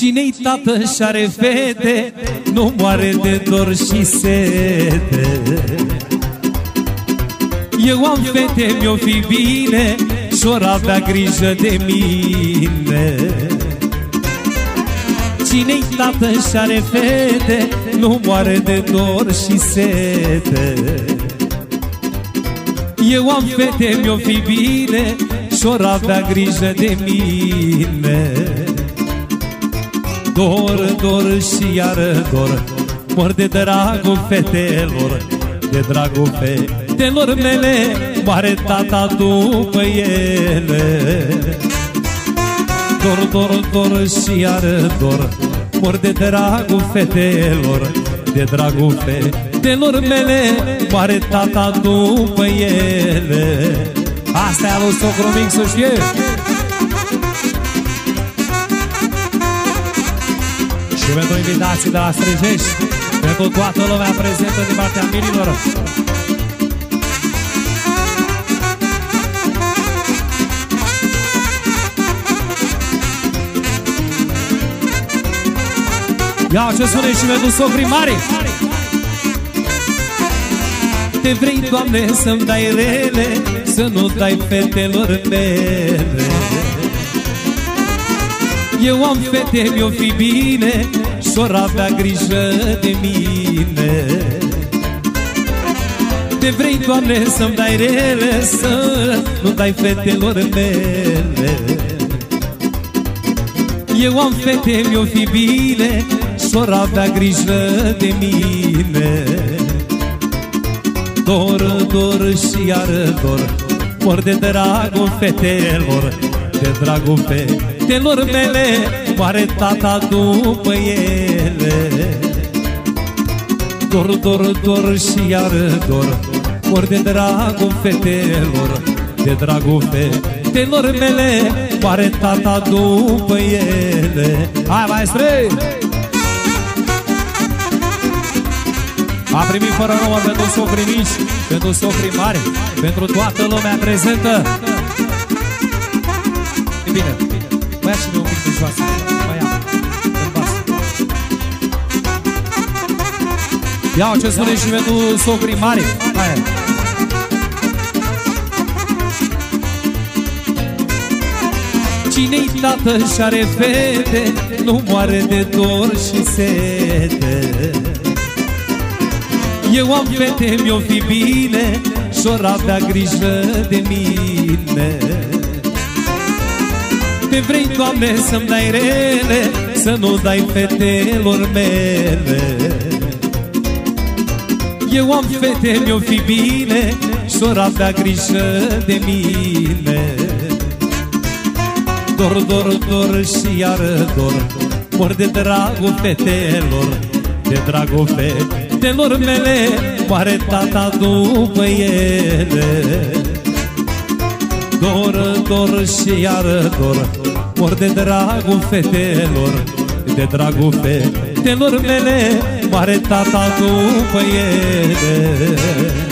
Cine-i tată și are fete Nu moare de dor și sete. Eu am fete, mi-o fi bine Și-or avea grijă de mine. Cine-i tată și are fete Nu moare de dor și sete. Eu am fete, mi-o fi bine Și-or avea grijă de mine Dor, dor și iară dor. Mor de dragul fetelor De dragul fetelor mele Moare tata după ele. Dor, dor, dor și iară dor Mor de dragul fetelor De dragul fetelor mele Moare tata după ele. Asta e alu socru mic să știe Și pentru invitații de la Străjești Pentru toată lumea prezentă din partea mirilor. Ia ce spune și pentru socrii mari. Te vrei, Doamne, să-mi dai rele Să nu dai fetelor mele Eu am fete, mi-o fi bine Și-or avea grijă de mine. Te vrei, Doamne, să-mi dai rele Să nu dai fetelor mele. Eu am fete, mi-o fi bine Și-or avea grijă de mine. Dor, dor și iară dor Mor de dragul fetelor De dragul fetelor mele Moare tata după ele Dor, dor, dor și iară dor Mor de dragul fetelor De dragul fetelor mele Moare tata după ele Hai, maestre! A primit fără nouă pentru socrii mici, pentru socrii mari, pentru toată lumea prezentă. Mai ia și un pic de joasă, mai ia, în bas. Ia ce spune și pentru socrii mari, hai. Cine-i tată și are fete, nu moare de dor și sete. Eu am fete, mi-o fi bine Și-or avea grijă de mine Te vrei, Doamne, să-mi dai rele Să nu dai fetelor mele. Eu am fete, mi-o fi bine Și-or avea grijă de mine. Dor, dor, dor și iară dor Mor de dragul fetelor De dragul fetelor fetelor mele Moare tata după ele Dor, dor și iară dor Mor de dragul fetelor De dragul fetelor mele Moare tata după ele